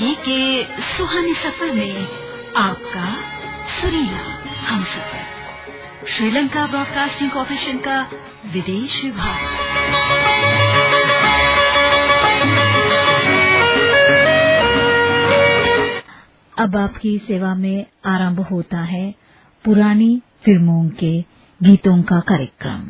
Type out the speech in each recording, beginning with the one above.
ज़िंदगी के सुहाने सफ़र में आपका सुरीला, हम सफ़र श्रीलंका ब्रॉडकास्टिंग कॉरपोरेशन का विदेश विभाग। अब आपकी सेवा में आरंभ होता है पुरानी फ़िल्मों के गीतों का कार्यक्रम।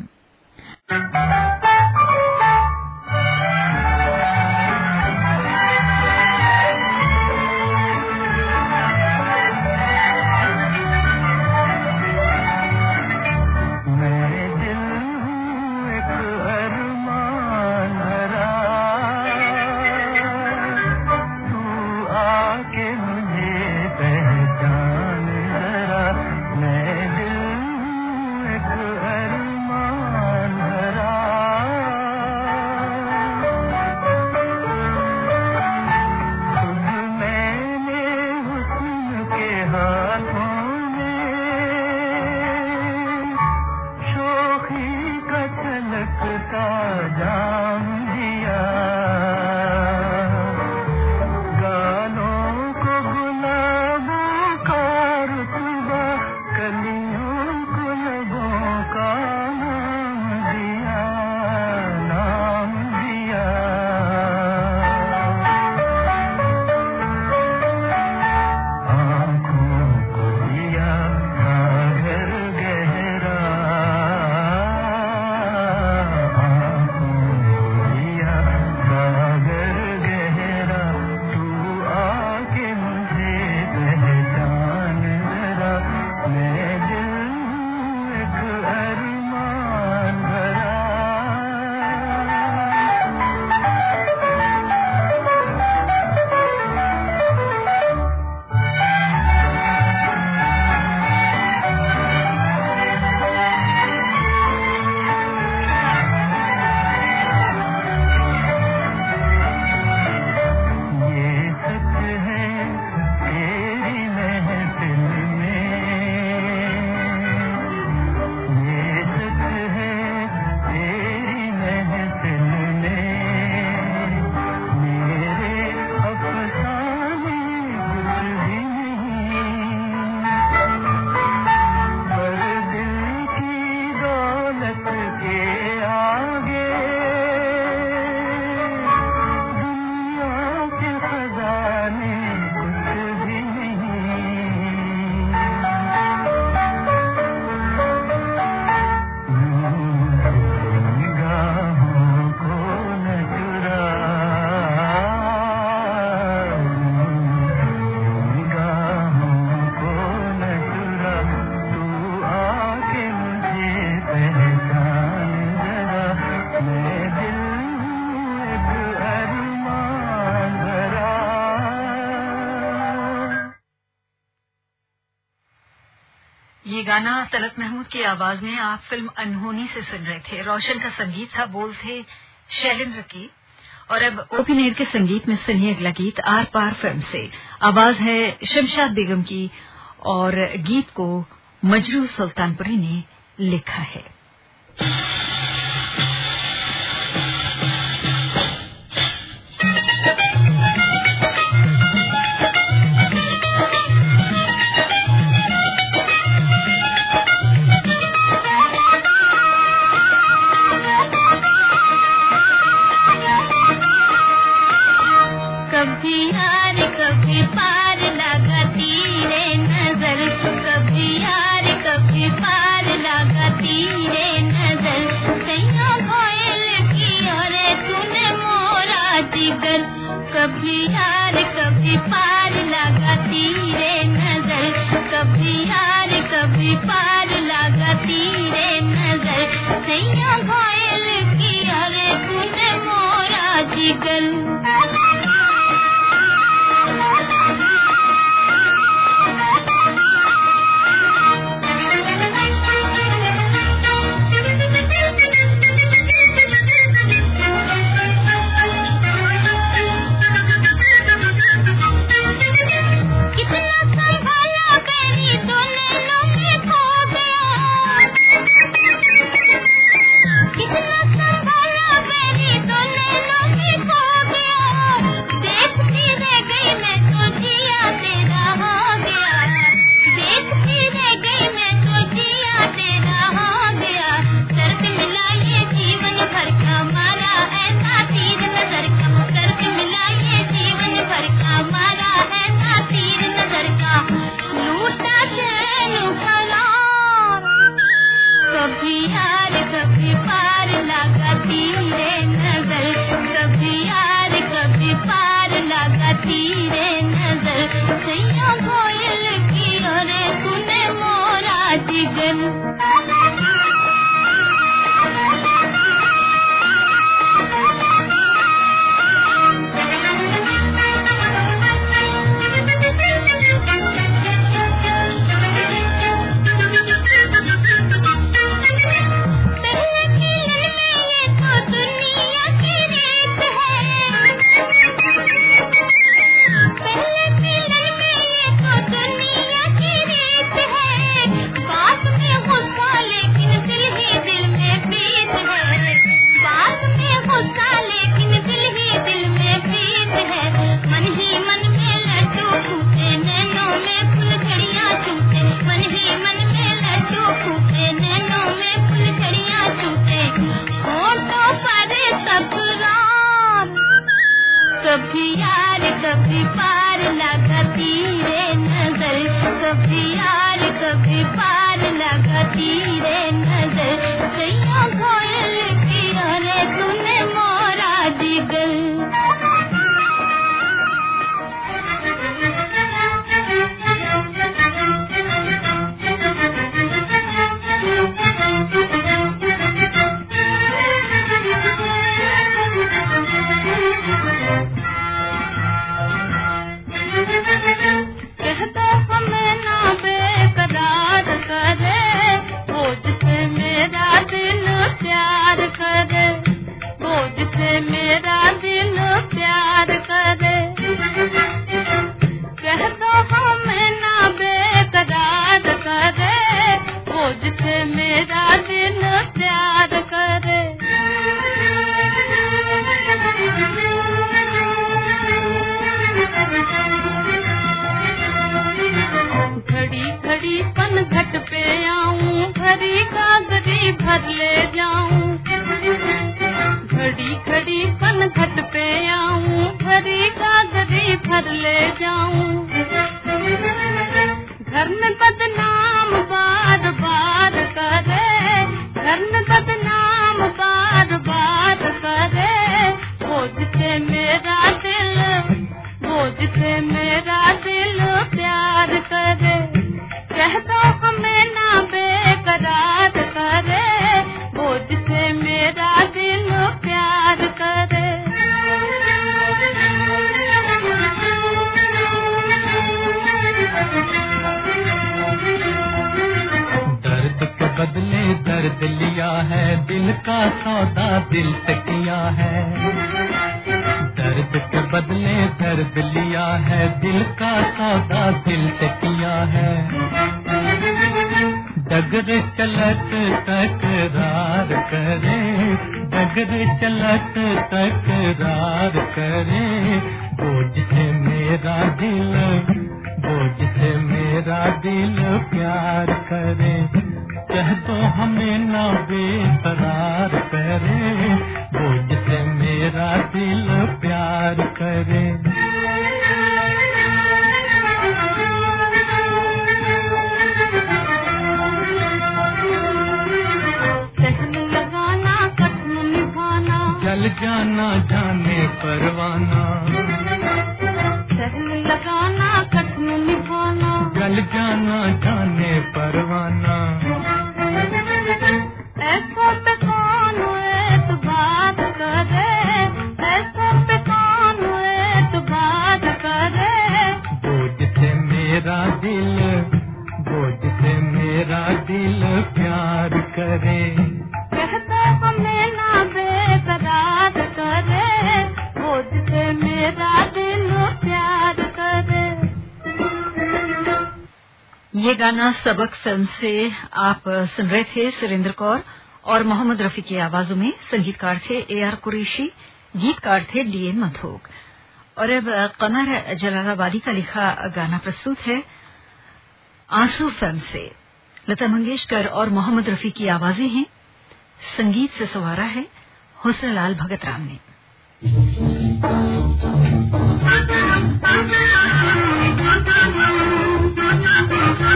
गाना तलत महमूद की आवाज़ में आप फ़िल्म अनहोनी से सुन रहे थे। रोशन का संगीत था, बोल थे शैलेंद्र की। और अब ओपी नेर के संगीत में सुनिए अगला गीत आर पार फ़िल्म से। आवाज़ है शमशाद बेगम की और गीत को मजरू सुल्तानपुरी ने लिखा है। गलत तकरार करे, बोझ से मेरा दिल, बोझ से मेरा दिल प्यार करे। कह तो हमें ना बेकरार करे परवाना लगाना कदम निभाना। गल जाना ये गाना सबक फ़िल्म से आप सुन रहे थे सुरेंद्र कौर और मोहम्मद रफी की आवाजों में संगीतकार थे ए आर कुरेशी, गीतकार थे डी एन मधोक और अब कमर जलालाबादी का लिखा गाना प्रस्तुत है आँसू फ़िल्म से। लता मंगेशकर और मोहम्मद रफी की आवाज़ें हैं। संगीत से सवारा है हुसनलाल भगत राम ने।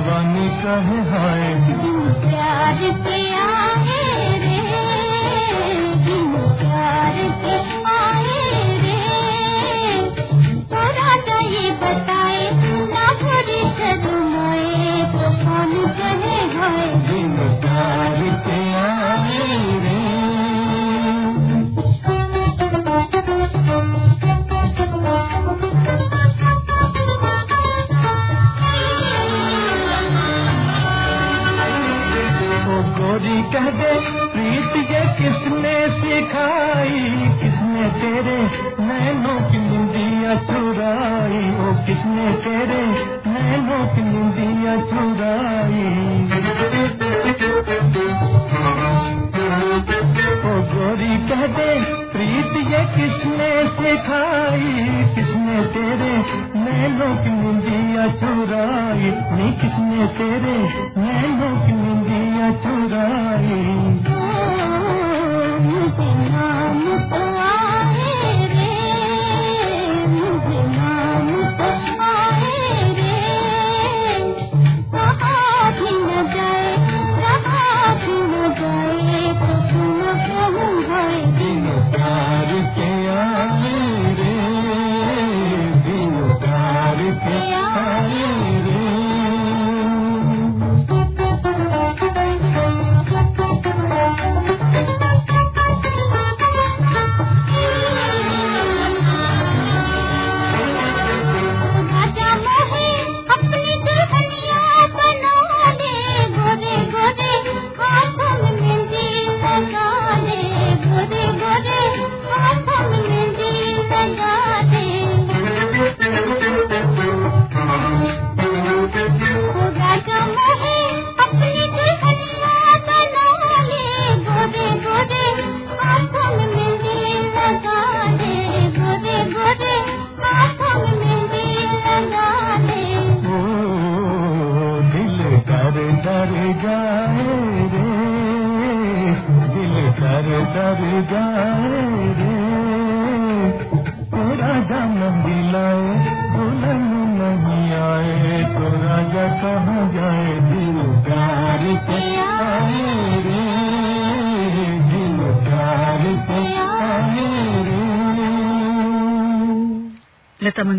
जवानी कहे हाय। प्यार की कह दे प्रीत ये किसने सिखाई? किसने तेरे नैनों की मुंदिया चुराई? ओ, किसने तेरे नैनों की मुंदिया चुराई? ओ, गोरी कह दे, प्रीत ये किसने सिखाई? किसने तेरे नैनों की मुंदिया चुराई नहीं किसने तेरे नैनों की मुंदिया चुराई मुझे नाम तो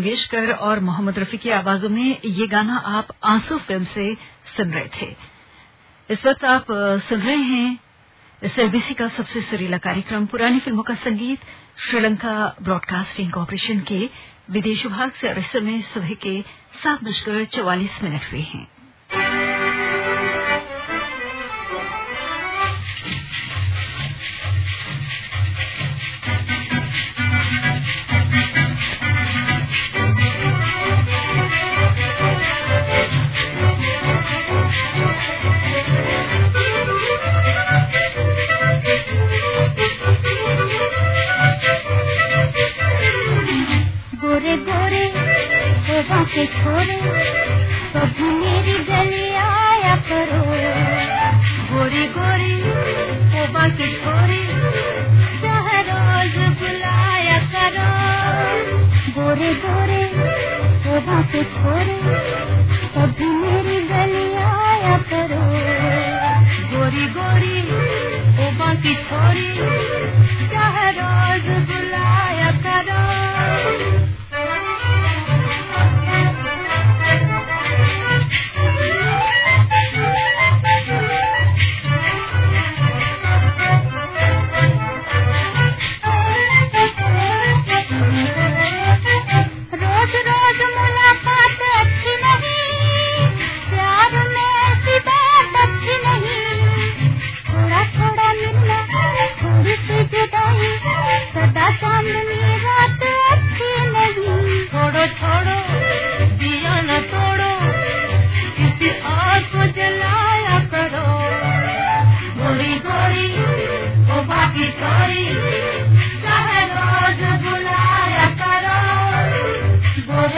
मंगेशकर और मोहम्मद रफी की आवाजों में ये गाना आप आँसू फ़िल्म से सुन रहे थे। इस वक्त आप सुन रहे हैं इस एबीसी का सबसे सुरीला कार्यक्रम, पुरानी फ़िल्मों का संगीत, श्रीलंका ब्रॉडकास्टिंग कॉरपोरेशन के विदेश विभाग से और इस समय सुबह के सात बजकर चौवालीस मिनट हुए हैं। के छोरे कभी मेरी गली आया करो। गोरी गोरी ओबा के छोरी रोज बुलाया करो। गोरे गोरे शोभा के छोरे, कभी मेरी गली आया करो। गोरी गोरी ओबा की छोरी रोज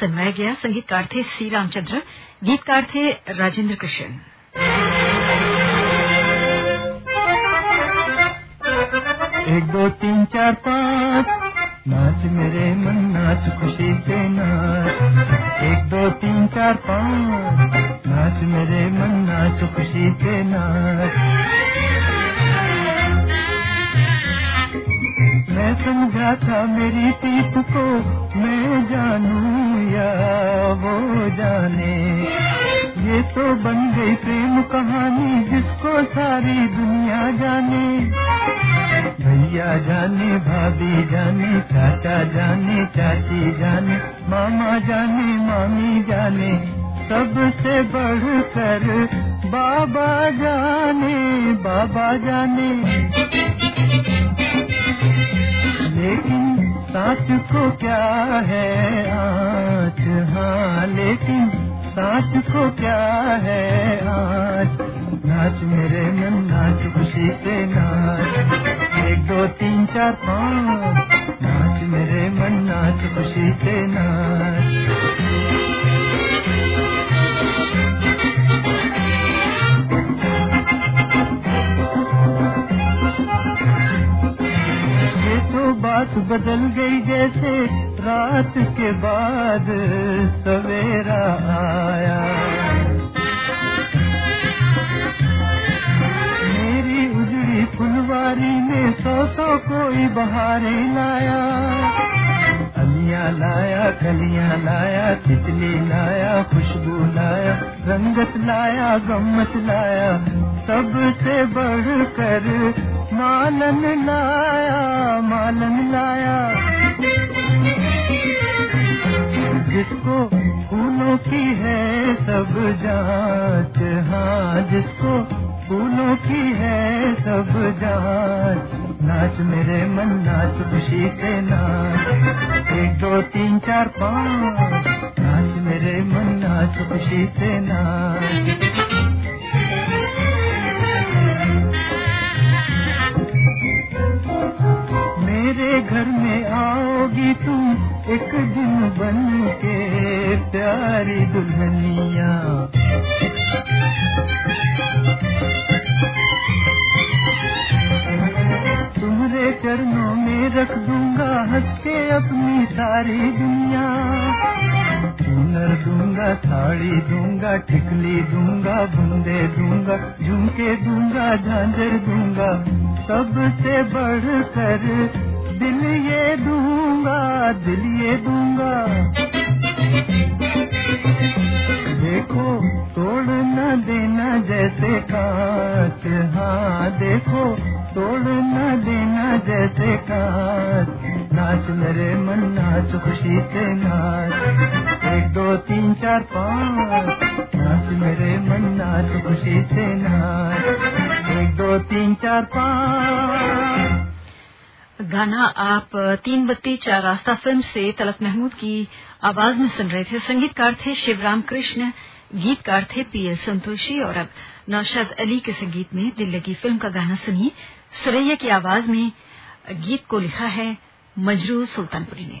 सुनवाया गया संगीतकार थे सी रामचंद्र, गीतकार थे राजेंद्र कृष्ण एक, दो, तीन, चार, पाँच। नाच मेरे मन, नाच खुशी से नाच। एक, दो, तीन, चार, पाँच। नाच मेरे मन, नाच खुशी से नाच। मैं समझा था मेरी पीठ को, मैं जाने। ये तो बन गई प्रेम कहानी जिसको सारी दुनिया जाने। भैया जाने, भाभी जाने, चाचा जाने, चाची जाने, मामा जाने, मामी जाने, सबसे बढ़कर बाबा जाने बाबा जाने। लेकिन साच को क्या है आज हाँ लेकिन साँच को क्या है आज नाच मेरे मन, नाच खुशी से नाच। एक, दो, तीन, चार, पाँच। नाच मेरे मन, नाच खुशी से नाच। बात बदल गई जैसे रात के बाद सवेरा आया। मेरी उजड़ी फुलवारी में सौ सौ कोई बहारे लाया। अलिया लाया कलिया लाया, तितली लाया, खुशबू लाया, रंगत लाया, गम्मत लाया, सबसे बढ़कर मालन लाया मालन लाया। जिसको फूलों की है सब जाँच हाँ जिसको फूलों की है सब जाँच। नाच मेरे मन, नाच खुशी से नाच। एक, दो, तीन, चार, पाँच। नाच मेरे मन, नाच खुशी से नाच। मेरे घर में आओगी तुम, एक दिन बन के प्यारी दुल्हनिया। तुम्हारे चरणों में रख दूँगा हंस के अपनी सारी दुनिया। सुनर दूँगा, साड़ी दूँगा, टिकली दूँगा, बूंदे दूँगा, झुमके दूँगा, झांझर दूँगा, सबसे बढ़कर दिल ये दूँगा, दिल ये दूँगा। देखो, तोड़ न देना जैसे कांच। हाँ देखो, तोड़ न देना जैसे कांच। नाच मेरे मन, नाच खुशी से नाच। एक, दो, तीन, चार, पाँच। नाच मेरे मन, नाच खुशी से नाच। एक, दो, तीन, चार, पाँच। गाना आप तीन बत्ती चार रास्ता फ़िल्म से तलत महमूद की आवाज़ में सुन रहे थे। संगीतकार थे शिवराम कृष्ण, गीतकार थे पी एल संतोषी और अब नौशाद अली के संगीत में दिल लगी फ़िल्म का गाना सुनिए। सुरैया की आवाज़ में गीत को लिखा है मजरू सुल्तानपुरी ने।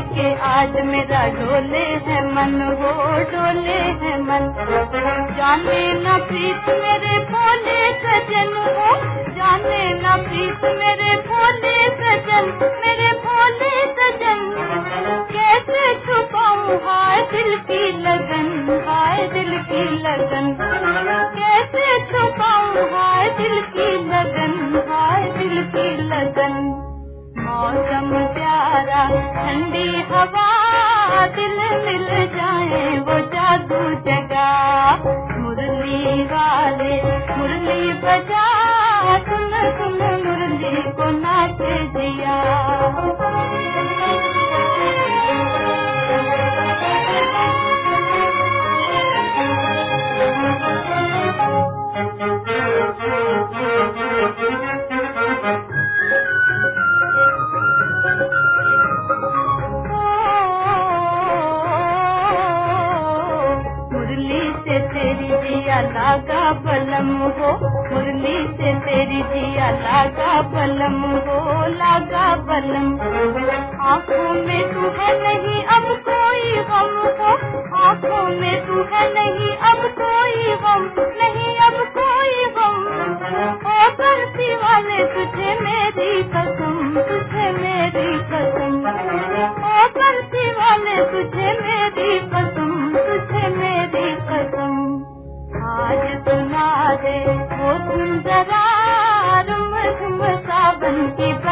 के आज मेरा डोले है मन हो डोले है मन। जाने न प्रीत मेरे भोले सजन हो जाने न प्रीत मेरे भोले सजन, मेरे भोले सजन। कैसे छुपाऊं हाय दिल की लगन, हाय दिल की लगन। up. लागा बलम हो, मुरली से तेरी जिया लागा बलम हो, लागा बलम आँखों में तू है नहीं, अब कोई गम हो। आँखों में तू है नहीं, अब कोई गम, नहीं, अब कोई गम ओ बरसी वाले, तुझे मेरी कसम, तुझे मेरी कसम। सावन की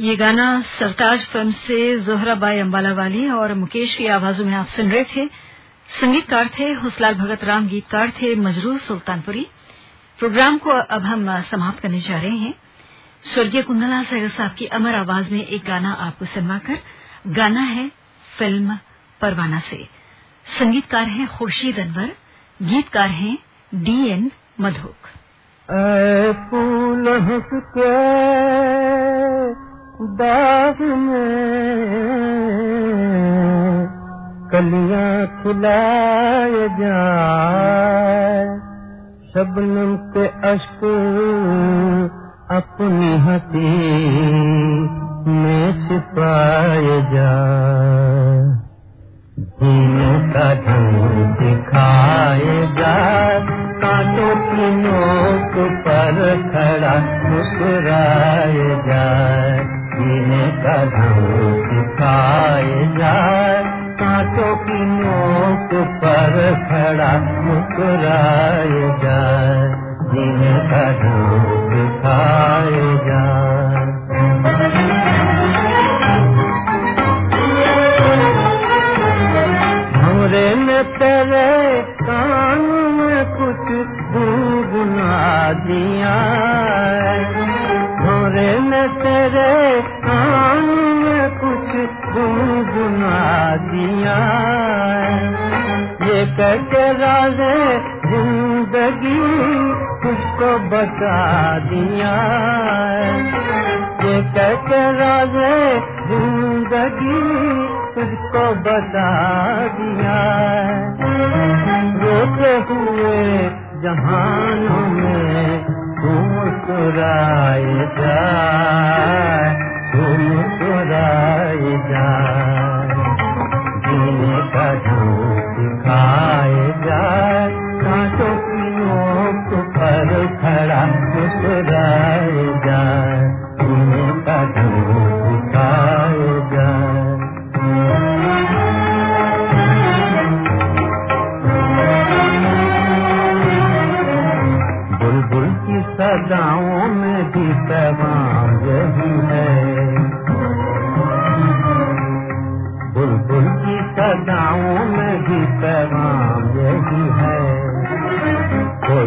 ये गाना सरताज फ़िल्म से जोहराबाई अम्बाला वाली और मुकेश की आवाजों में आप सुन रहे थे। संगीतकार थे, हुसलाल भगत राम गीतकार थे, मजरूर सुल्तानपुरी। प्रोग्राम को अब हम समाप्त करने जा रहे हैं। स्वर्गीय कुंदला सहगल साहब की अमर आवाज़ में एक गाना आपको सुनवाकर गाना है फ़िल्म परवाना से। संगीतकार हैं खुर्शीद अनवर, गीतकार हैं डीएन मधुक। के बाग में कलियाँ खिलाए जाए। शबनम के अश्क अपनी हसी में छिपाए जाए। तुझको बता दिया रोते हुए जहानों में तू मुस्कुराए जा तू मुस्कुराए जा। जीने का ढंग सिखाए जा।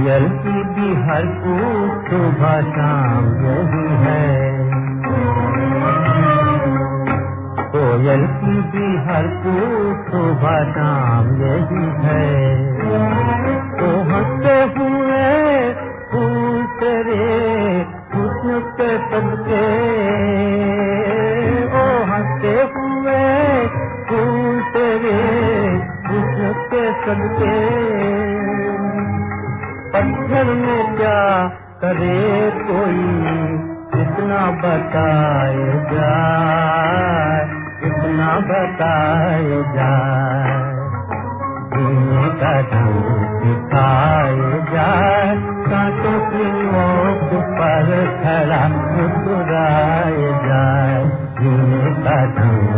कोयल की भी हर सुबह शाम यही है। कोयल की भी हर सुबह शाम यही है। तो हँसते करे कोई, कितना बताए जाए, कितना बताए जाए। जीने का ढंग जाए कांटों की नोक पर खड़ा मुस्कुराए जाए। जीने का ढंग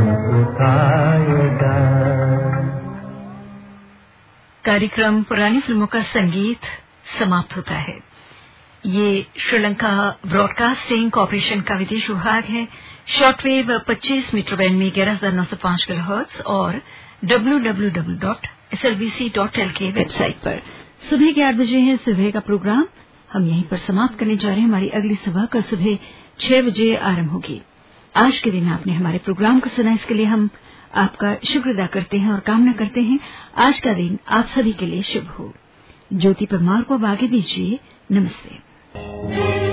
जाए। कार्यक्रम पुरानी फ़िल्मों का संगीत समाप्त होता है। ये श्रीलंका ब्रॉडकास्टिंग कॉरपोरेशन का विदेश विभाग है। शॉर्टवेव 25 मीटर बैंड में ग्यारह हज़ार नौ सौ पाँच किलो हर्ट्ज और एल के वेबसाइट पर। सुबह के आठ बजे है सुबह का प्रोग्राम। हम यहीं पर समाप्त करने जा रहे हैं। हमारी अगली सभा कल सुबह छह बजे आरंभ होगी। आज के दिन आपने हमारे प्रोग्राम को सुना, इसके लिए हम आपका शुक्र अदा करते हैं और कामना करते हैं। आज का दिन आप सभी के लिए शुभ हो। ज्योति परमार को आगे दीजिए। नमस्ते। Música